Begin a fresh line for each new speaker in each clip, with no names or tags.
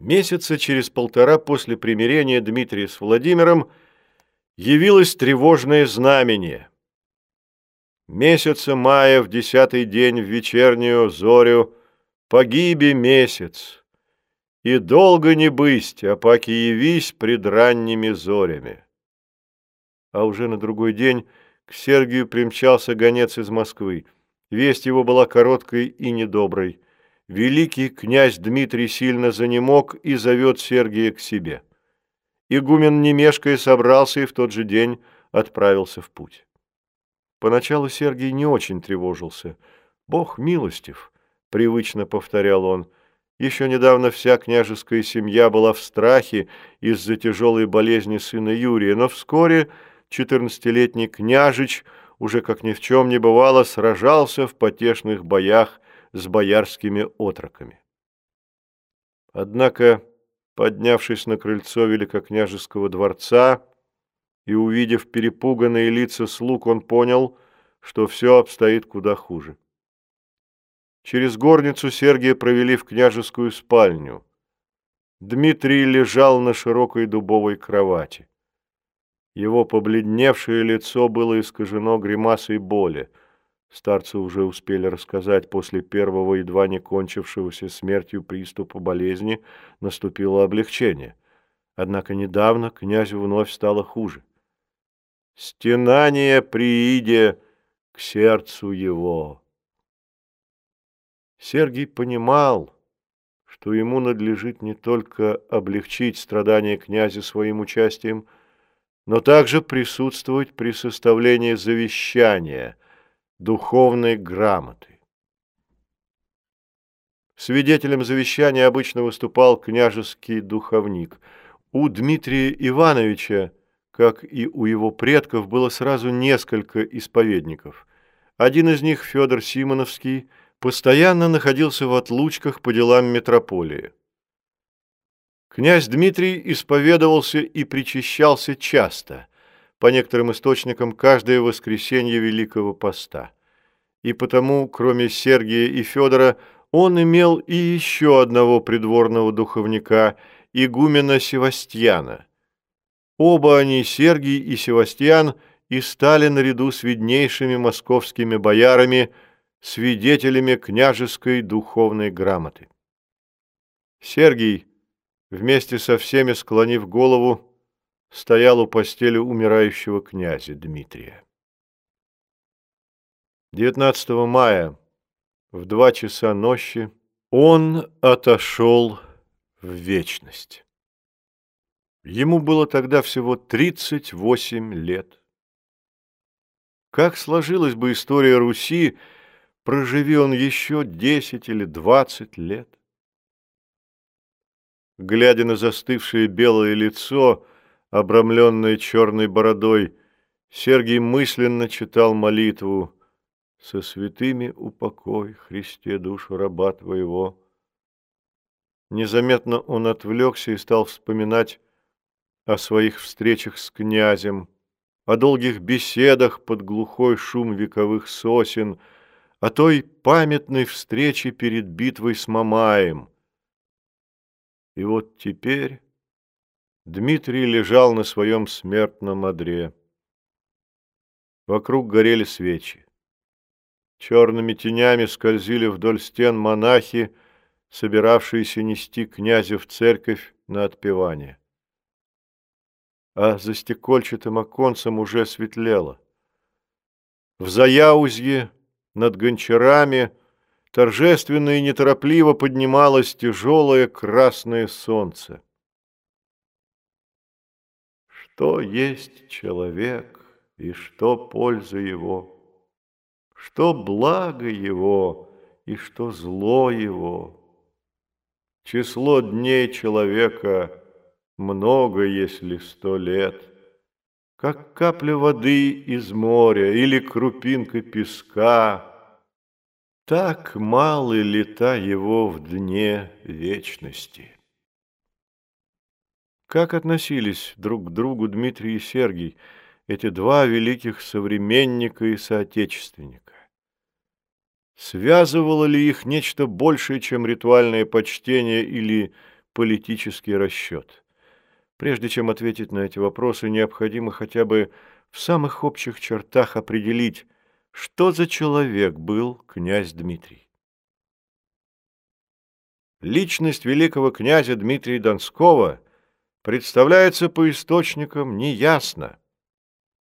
Месяца через полтора после примирения Дмитрия с Владимиром явилось тревожное знамение. Месяца мая в десятый день в вечернюю зорю погиби месяц, и долго не бысть, а паки явись пред ранними зорями. А уже на другой день к Сергию примчался гонец из Москвы. Весть его была короткой и недоброй великий князь Дмитрий сильно занемог и зовет Сергия к себе. Игумен немешкая собрался и в тот же день отправился в путь. Поначалу Сергий не очень тревожился. «Бог милостив», — привычно повторял он. Еще недавно вся княжеская семья была в страхе из-за тяжелой болезни сына Юрия, но вскоре четырнадцатилетний княжич, уже как ни в чем не бывало, сражался в потешных боях с боярскими отроками. Однако, поднявшись на крыльцо великокняжеского дворца и увидев перепуганные лица слуг, он понял, что все обстоит куда хуже. Через горницу Сергия провели в княжескую спальню. Дмитрий лежал на широкой дубовой кровати. Его побледневшее лицо было искажено гримасой боли – Старцы уже успели рассказать, после первого едва не кончившегося смертью приступа болезни наступило облегчение. Однако недавно князю вновь стало хуже. «Стенание прииде к сердцу его». Сергий понимал, что ему надлежит не только облегчить страдания князя своим участием, но также присутствовать при составлении завещания – духовной грамоты. Свидетелем завещания обычно выступал княжеский духовник. У Дмитрия Ивановича, как и у его предков, было сразу несколько исповедников. Один из них, Федор Симоновский, постоянно находился в отлучках по делам метрополии. Князь Дмитрий исповедовался и причащался часто – по некоторым источникам, каждое воскресенье Великого Поста. И потому, кроме Сергия и Федора, он имел и еще одного придворного духовника, игумена Севастьяна. Оба они, Сергий и Севастьян, и стали наряду с виднейшими московскими боярами свидетелями княжеской духовной грамоты. Сергий, вместе со всеми склонив голову, стоял у постели умирающего князя Дмитрия. 19 мая в два часа ночи он отошел в вечность. Ему было тогда всего 38 лет. Как сложилась бы история Руси, проживи он еще 10 или 20 лет? Глядя на застывшее белое лицо, обрамленное черной бородой, Сергий мысленно читал молитву «Со святыми упокой, Христе, душу раба твоего». Незаметно он отвлекся и стал вспоминать о своих встречах с князем, о долгих беседах под глухой шум вековых сосен, о той памятной встрече перед битвой с Мамаем. И вот теперь Дмитрий лежал на своем смертном одре. Вокруг горели свечи. Черными тенями скользили вдоль стен монахи, собиравшиеся нести князя в церковь на отпевание. А за стекольчатым оконцем уже светлело. В Заяузье над гончарами торжественно и неторопливо поднималось тяжелое красное солнце. Что есть человек и что польза его, что благо его и что зло его. Число дней человека много, если сто лет, как капля воды из моря или крупинка песка, так малы лета его в дне вечности. Как относились друг к другу Дмитрий и Сергий, эти два великих современника и соотечественника? Связывало ли их нечто большее, чем ритуальное почтение или политический расчет? Прежде чем ответить на эти вопросы, необходимо хотя бы в самых общих чертах определить, что за человек был князь Дмитрий. Личность великого князя Дмитрия Донского представляется по источникам неясно.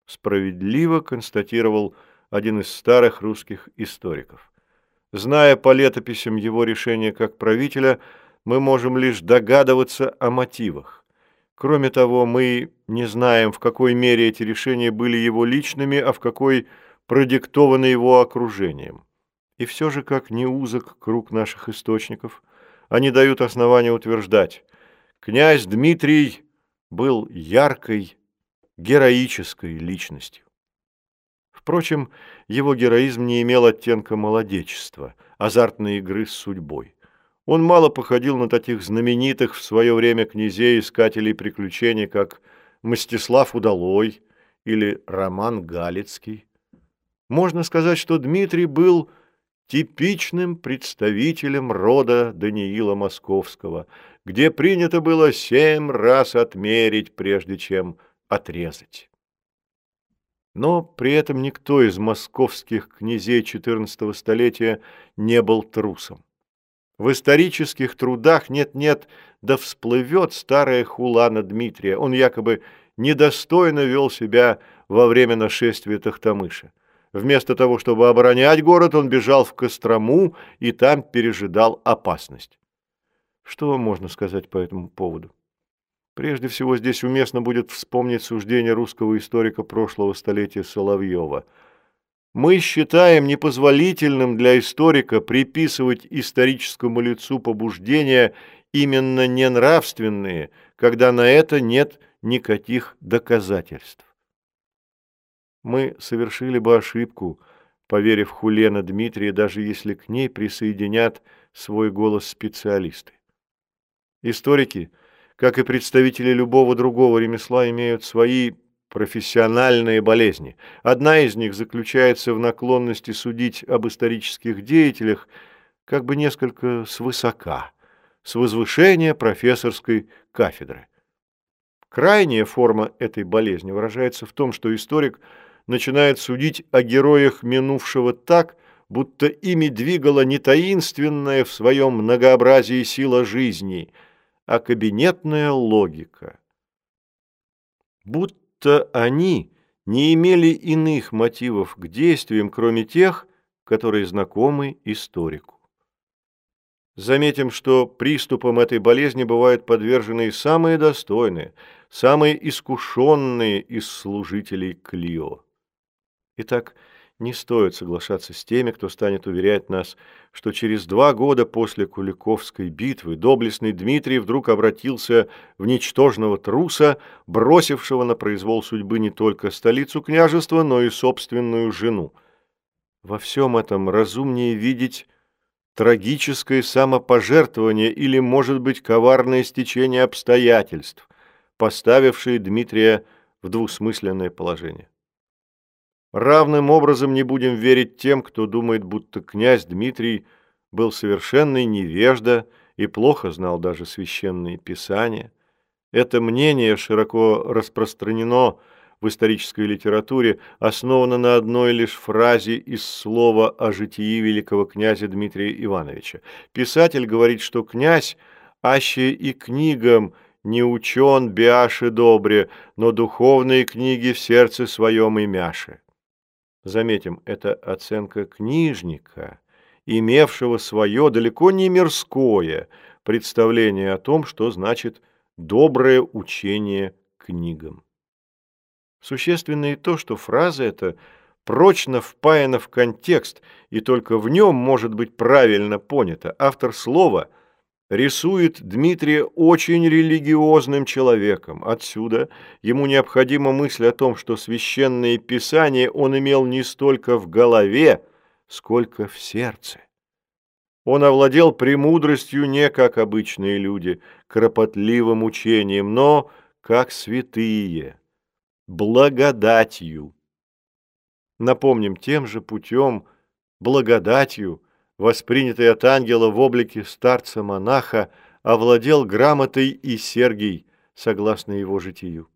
Справедливо констатировал один из старых русских историков. Зная по летописям его решения как правителя, мы можем лишь догадываться о мотивах. Кроме того, мы не знаем, в какой мере эти решения были его личными, а в какой продиктованы его окружением. И все же, как не узок круг наших источников, они дают основания утверждать, князь Дмитрий был яркой, героической личностью. Впрочем, его героизм не имел оттенка молодечества, азартной игры с судьбой. Он мало походил на таких знаменитых в свое время князей-искателей приключений, как Мстислав Удалой или Роман Галицкий. Можно сказать, что Дмитрий был типичным представителем рода Даниила Московского, где принято было семь раз отмерить, прежде чем отрезать. Но при этом никто из московских князей XIV столетия не был трусом. В исторических трудах нет-нет, да всплывет старая хулана Дмитрия. Он якобы недостойно вел себя во время нашествия Тахтамыша. Вместо того, чтобы оборонять город, он бежал в Кострому и там пережидал опасность. Что можно сказать по этому поводу? Прежде всего, здесь уместно будет вспомнить суждение русского историка прошлого столетия Соловьева – мы считаем непозволительным для историка приписывать историческому лицу побуждения именно ненравственные, когда на это нет никаких доказательств. Мы совершили бы ошибку, поверив Хулена Дмитрия, даже если к ней присоединят свой голос специалисты. Историки, как и представители любого другого ремесла, имеют свои профессиональные болезни. Одна из них заключается в наклонности судить об исторических деятелях как бы несколько свысока, с возвышения профессорской кафедры. Крайняя форма этой болезни выражается в том, что историк начинает судить о героях минувшего так, будто ими двигала не таинственная в своем многообразии сила жизни, а кабинетная логика. Будто они не имели иных мотивов к действиям, кроме тех, которые знакомы историку. Заметим, что приступом этой болезни бывают подвержены самые достойные, самые искушенные из служителей Клио. Итак, не стоит соглашаться с теми, кто станет уверять нас, что через два года после Куликовской битвы доблестный Дмитрий вдруг обратился в ничтожного труса, бросившего на произвол судьбы не только столицу княжества, но и собственную жену. Во всем этом разумнее видеть трагическое самопожертвование или, может быть, коварное стечение обстоятельств, поставившие Дмитрия в двусмысленное положение. Равным образом не будем верить тем, кто думает, будто князь Дмитрий был совершенный невежда и плохо знал даже священные писания. Это мнение широко распространено в исторической литературе, основано на одной лишь фразе из слова о житии великого князя Дмитрия Ивановича. Писатель говорит, что князь, аще и книгам не учен биаши добре, но духовные книги в сердце своем и мяше. Заметим, это оценка книжника, имевшего свое далеко не мирское представление о том, что значит «доброе учение книгам». Существенно и то, что фраза эта прочно впаяна в контекст, и только в нем может быть правильно понята. Автор слова – рисует Дмитрия очень религиозным человеком. Отсюда ему необходима мысль о том, что священные писания он имел не столько в голове, сколько в сердце. Он овладел премудростью не как обычные люди, кропотливым учением, но как святые, благодатью. Напомним, тем же путем, благодатью – воспринятый от ангела в облике старца-монаха, овладел грамотой и Сергий, согласно его житию.